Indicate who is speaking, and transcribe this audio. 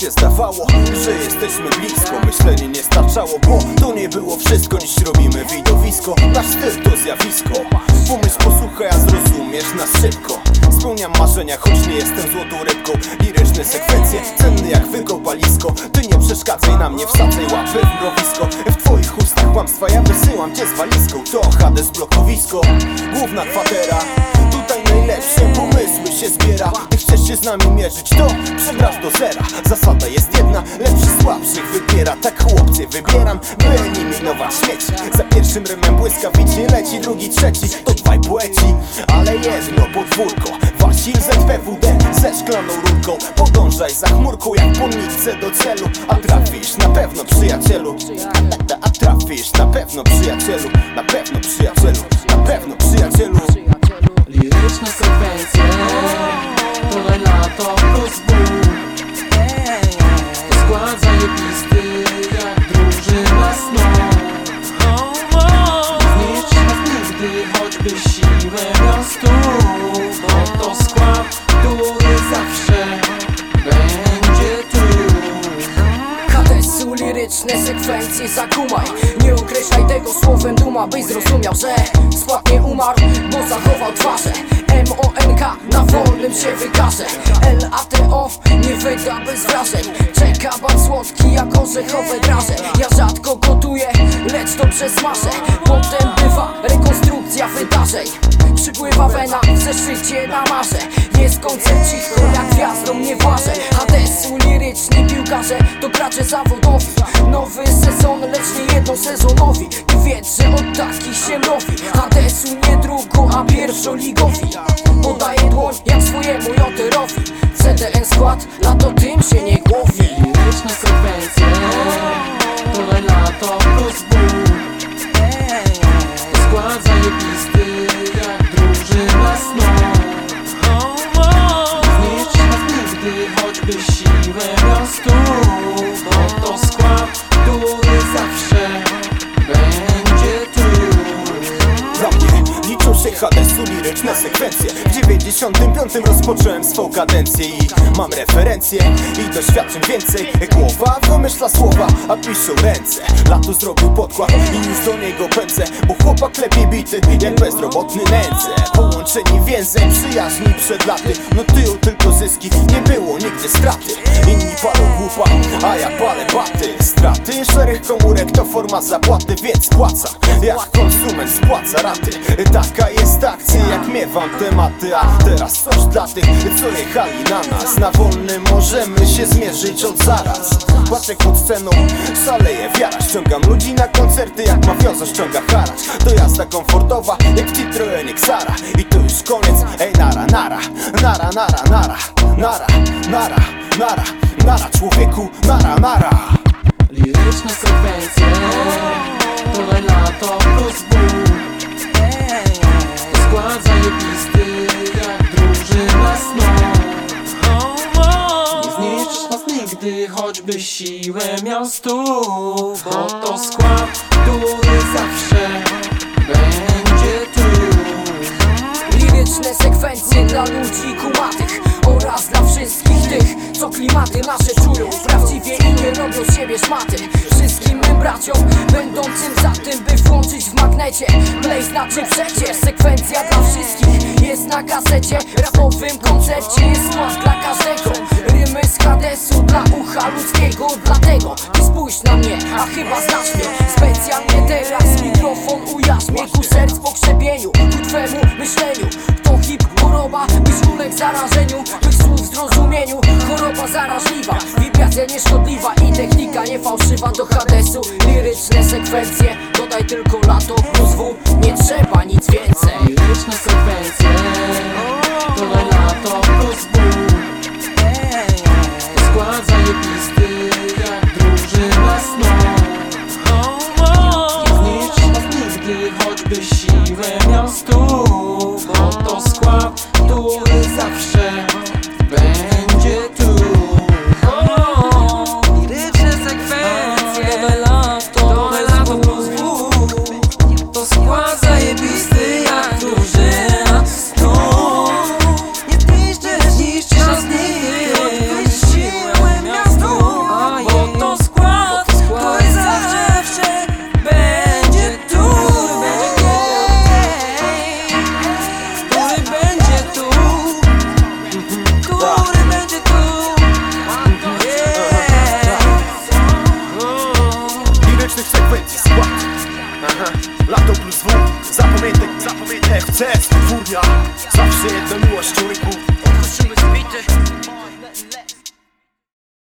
Speaker 1: się zdawało, że jesteśmy blisko. Myślenie nie starczało, bo to nie było wszystko. Dziś robimy widowisko, nasz styl to zjawisko. Pomysł posłuchaj, a zrozumiesz nas szybko. Spełniam marzenia, choć nie jestem złotą rybką. Liryczne sekwencje, cenne jak wykopalisko. Ty nie przeszkadzaj na mnie, wsadzaj łapy w mrowisko. W twoich ustach kłamstwa, ja wysyłam cię z walizką. To Hades blokowisko, główna kwatera. Tutaj najlepsze pomysły się zbiera. Ty chcesz się z nami mierzyć, to przegrasz do zera. Zasada jest jedna, lepszy słabszych wybiera Tak chłopcy wybieram, by śmieci Za pierwszym rymem błyskawicznie leci drugi, trzeci To dwaj poeci, ale jedno podwórko Wasil ZPWD ze szklaną rurką. Podążaj za chmurką jak po do celu A trafisz na pewno przyjacielu. A, trafisz na pewno przyjacielu Na pewno przyjacielu, na pewno przyjacielu.
Speaker 2: Liryczne sekwencje
Speaker 3: Liryczne sekwencje zakumaj. Nie określaj tego słowem duma Byś zrozumiał, że skład umarł Bo zachował twarze. M-O-N-K na wolnym się wykaże. L-A-T-O nie wyda bez wrażeń. Czeka ban słodki jak orzechowe draże. Ja rzadko gotuję, lecz dobrze smażę Potem bywa rekonstrukcja wydarzeń. Przypływa wena w zeszycie na marze. Jest koncert cicho jak gwiazdą nie ważę. Hadesu liryczni piłkarze to gracze zawodowi. Nowy sezon, lecz nie jednosezonowi Ty wiesz, że od takich się mrowi Hadesu nie drugo, a pierwszoligowi. Podaję dłoń jak swojemu joterowi. CDN skład, lato tym się nie głowi
Speaker 2: sekwencje
Speaker 1: W 95 rozpocząłem swą kadencję I mam referencje i doświadczeń więcej. Głowa wymyśla słowa, a piszą ręce. Lato zrobił podkład i już do niego pędzę Bo chłopak lepiej bity jak bezrobotny nędzę. Połączeni więzem przyjaźni przed laty. No tył tylko zyski, nie było nigdy straty. Inni palą a ja palę baty. Straty szereg komórek to forma zapłaty, więc płacam Jak konsument spłaca raty. Taka jest akcja, jak miewam tematy. A teraz coś dla tych, co jechali na nas. Na wolnym możemy się zmierzyć od zaraz. Płaczek pod sceną, szaleje wiara. Ściągam ludzi na koncerty, jak mafiozo ściąga haracz. To jazda komfortowa, jak w Citroenie Xara I to już koniec, ej nara, nara. Nara, nara, nara, nara, nara, nara Nara człowieku, nara, nara
Speaker 2: Liryczne sekwencje To lato plus ból skład zajebisty Jak drużyna snu. Nie zniszcz nas nigdy Choćby siłę miał stóp Bo to skład, który zawsze Będzie tu.
Speaker 3: Liryczne sekwencje dla ludzi kumatych klimaty nasze czują. Prawdziwie i nie robią z siebie szmaty. Wszystkim mym braciom, będącym za tym, by włączyć w magnecie. Play znaczy przecież, sekwencja dla wszystkich Jest na kasecie, rapowym koncercie Jest skład dla każdego. Rymy z Hadesu dla ucha ludzkiego. Dlatego ty spójrz na mnie, a chyba znasz mnie. Specjalnie Wibracja nieszkodliwa i technika niefałszywa Do Hadesu liryczne sekwencje Dodaj tylko lato plus W, nie trzeba nic więcej.
Speaker 2: Liryczne sekwencje To lato plus To skład zajebisty Jak drużyna snu. Nie zniszcz nas nigdy Choćby siłę miał stóp
Speaker 4: ya
Speaker 1: Sauf c'est